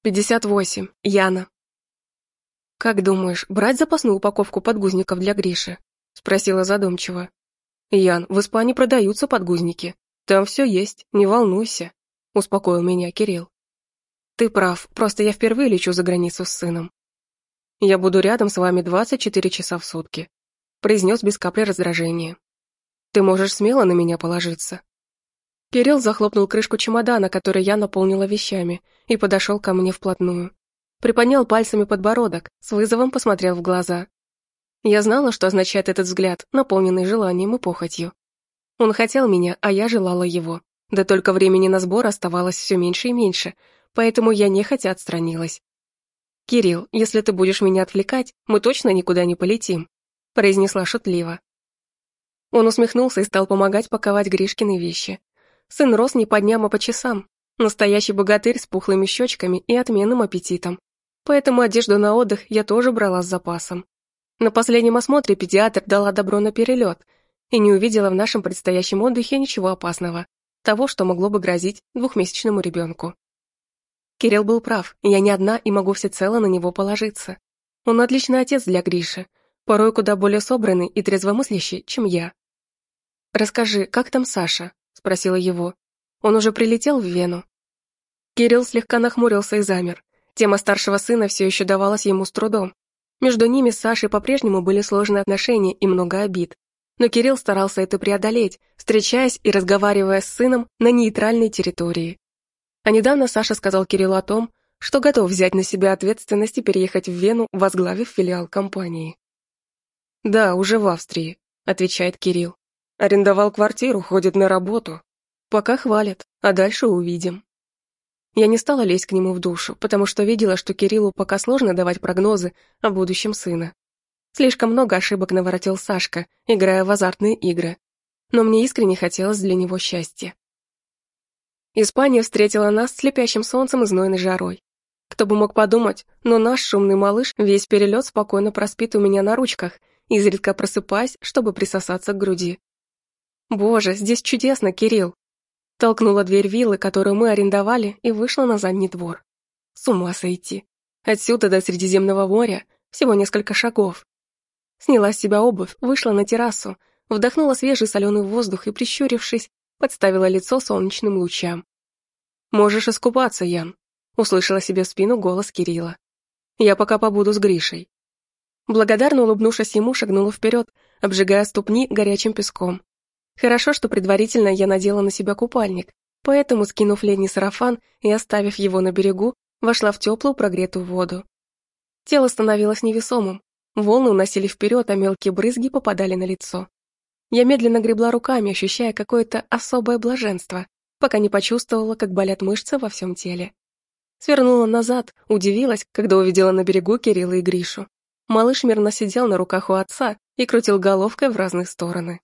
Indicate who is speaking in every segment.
Speaker 1: Пятьдесят восемь. Яна. «Как думаешь, брать запасную упаковку подгузников для Гриши?» — спросила задумчиво. «Ян, в Испании продаются подгузники. Там все есть, не волнуйся», — успокоил меня Кирилл. «Ты прав, просто я впервые лечу за границу с сыном. Я буду рядом с вами 24 часа в сутки», — произнес без капли раздражения. «Ты можешь смело на меня положиться». Кирилл захлопнул крышку чемодана, который я наполнила вещами, и подошел ко мне вплотную. Приподнял пальцами подбородок, с вызовом посмотрел в глаза. Я знала, что означает этот взгляд, наполненный желанием и похотью. Он хотел меня, а я желала его. Да только времени на сбор оставалось все меньше и меньше, поэтому я нехотя отстранилась. «Кирилл, если ты будешь меня отвлекать, мы точно никуда не полетим», произнесла шутливо. Он усмехнулся и стал помогать паковать Гришкины вещи. Сын рос не по дням, а по часам. Настоящий богатырь с пухлыми щечками и отменным аппетитом. Поэтому одежду на отдых я тоже брала с запасом. На последнем осмотре педиатр дала добро на перелет и не увидела в нашем предстоящем отдыхе ничего опасного, того, что могло бы грозить двухмесячному ребенку. Кирилл был прав, я не одна и могу всецело на него положиться. Он отличный отец для Гриши, порой куда более собранный и трезвомыслящий, чем я. «Расскажи, как там Саша?» – спросила его. «Он уже прилетел в Вену?» Кирилл слегка нахмурился и замер. Тема старшего сына все еще давалась ему с трудом, между ними с Сашей по-прежнему были сложные отношения и много обид. Но Кирилл старался это преодолеть, встречаясь и разговаривая с сыном на нейтральной территории. А недавно Саша сказал Кириллу о том, что готов взять на себя ответственность и переехать в Вену, возглавив филиал компании. «Да, уже в Австрии», — отвечает Кирилл. «Арендовал квартиру, ходит на работу. Пока хвалят, а дальше увидим». Я не стала лезть к нему в душу, потому что видела, что Кириллу пока сложно давать прогнозы о будущем сына. Слишком много ошибок наворотил Сашка, играя в азартные игры. Но мне искренне хотелось для него счастья. Испания встретила нас слепящим солнцем и знойной жарой. Кто бы мог подумать, но наш шумный малыш весь перелет спокойно проспит у меня на ручках, изредка просыпаясь, чтобы присосаться к груди. «Боже, здесь чудесно, Кирилл!» Толкнула дверь виллы, которую мы арендовали, и вышла на задний двор. С ума сойти. Отсюда до Средиземного моря всего несколько шагов. Сняла с себя обувь, вышла на террасу, вдохнула свежий соленый воздух и, прищурившись, подставила лицо солнечным лучам. «Можешь искупаться, Ян», — услышала себе в спину голос Кирилла. «Я пока побуду с Гришей». Благодарно улыбнувшись ему, шагнула вперед, обжигая ступни горячим песком. Хорошо, что предварительно я надела на себя купальник, поэтому, скинув летний сарафан и оставив его на берегу, вошла в теплую прогретую воду. Тело становилось невесомым, волны уносили вперед, а мелкие брызги попадали на лицо. Я медленно гребла руками, ощущая какое-то особое блаженство, пока не почувствовала, как болят мышцы во всем теле. Свернула назад, удивилась, когда увидела на берегу Кирилла и Гришу. Малыш мирно сидел на руках у отца и крутил головкой в разные стороны.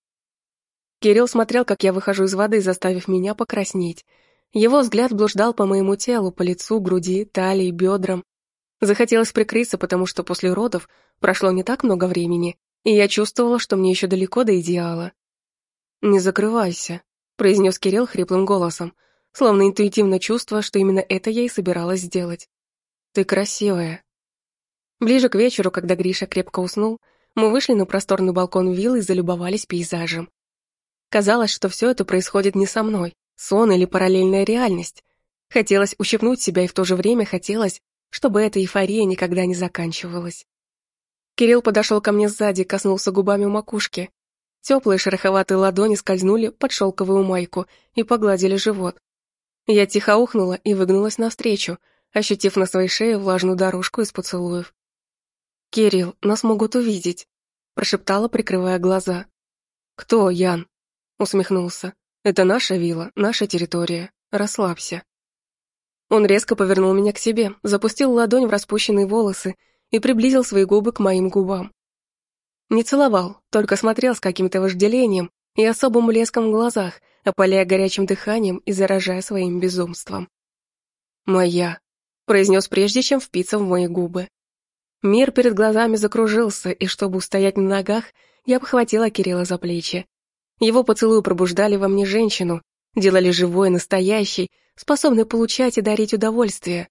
Speaker 1: Кирилл смотрел, как я выхожу из воды, заставив меня покраснеть. Его взгляд блуждал по моему телу, по лицу, груди, талии, бедрам. Захотелось прикрыться, потому что после родов прошло не так много времени, и я чувствовала, что мне еще далеко до идеала. «Не закрывайся», — произнес Кирилл хриплым голосом, словно интуитивно чувствуя, что именно это я и собиралась сделать. «Ты красивая». Ближе к вечеру, когда Гриша крепко уснул, мы вышли на просторный балкон виллы и залюбовались пейзажем. Казалось, что все это происходит не со мной, сон или параллельная реальность. Хотелось ущипнуть себя, и в то же время хотелось, чтобы эта эйфория никогда не заканчивалась. Кирилл подошел ко мне сзади, коснулся губами макушки. Теплые шероховатые ладони скользнули под шелковую майку и погладили живот. Я тихо ухнула и выгнулась навстречу, ощутив на своей шее влажную дорожку из поцелуев. «Кирилл, нас могут увидеть», — прошептала, прикрывая глаза. «Кто, Ян?» Усмехнулся. «Это наша вилла, наша территория. Расслабься». Он резко повернул меня к себе, запустил ладонь в распущенные волосы и приблизил свои губы к моим губам. Не целовал, только смотрел с каким-то вожделением и особым блеском в глазах, опаляя горячим дыханием и заражая своим безумством. «Моя», — произнес прежде, чем впиться в мои губы. Мир перед глазами закружился, и чтобы устоять на ногах, я обхватила Кирилла за плечи. Его поцелуи пробуждали во мне женщину, делали живой, настоящей, способной получать и дарить удовольствие.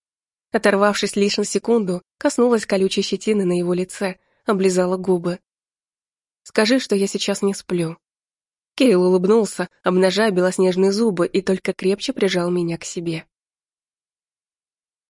Speaker 1: Оторвавшись лишь на секунду, коснулась колючей щетины на его лице, облизала губы. «Скажи, что я сейчас не сплю». Кейл улыбнулся, обнажая белоснежные зубы и только крепче прижал меня к себе.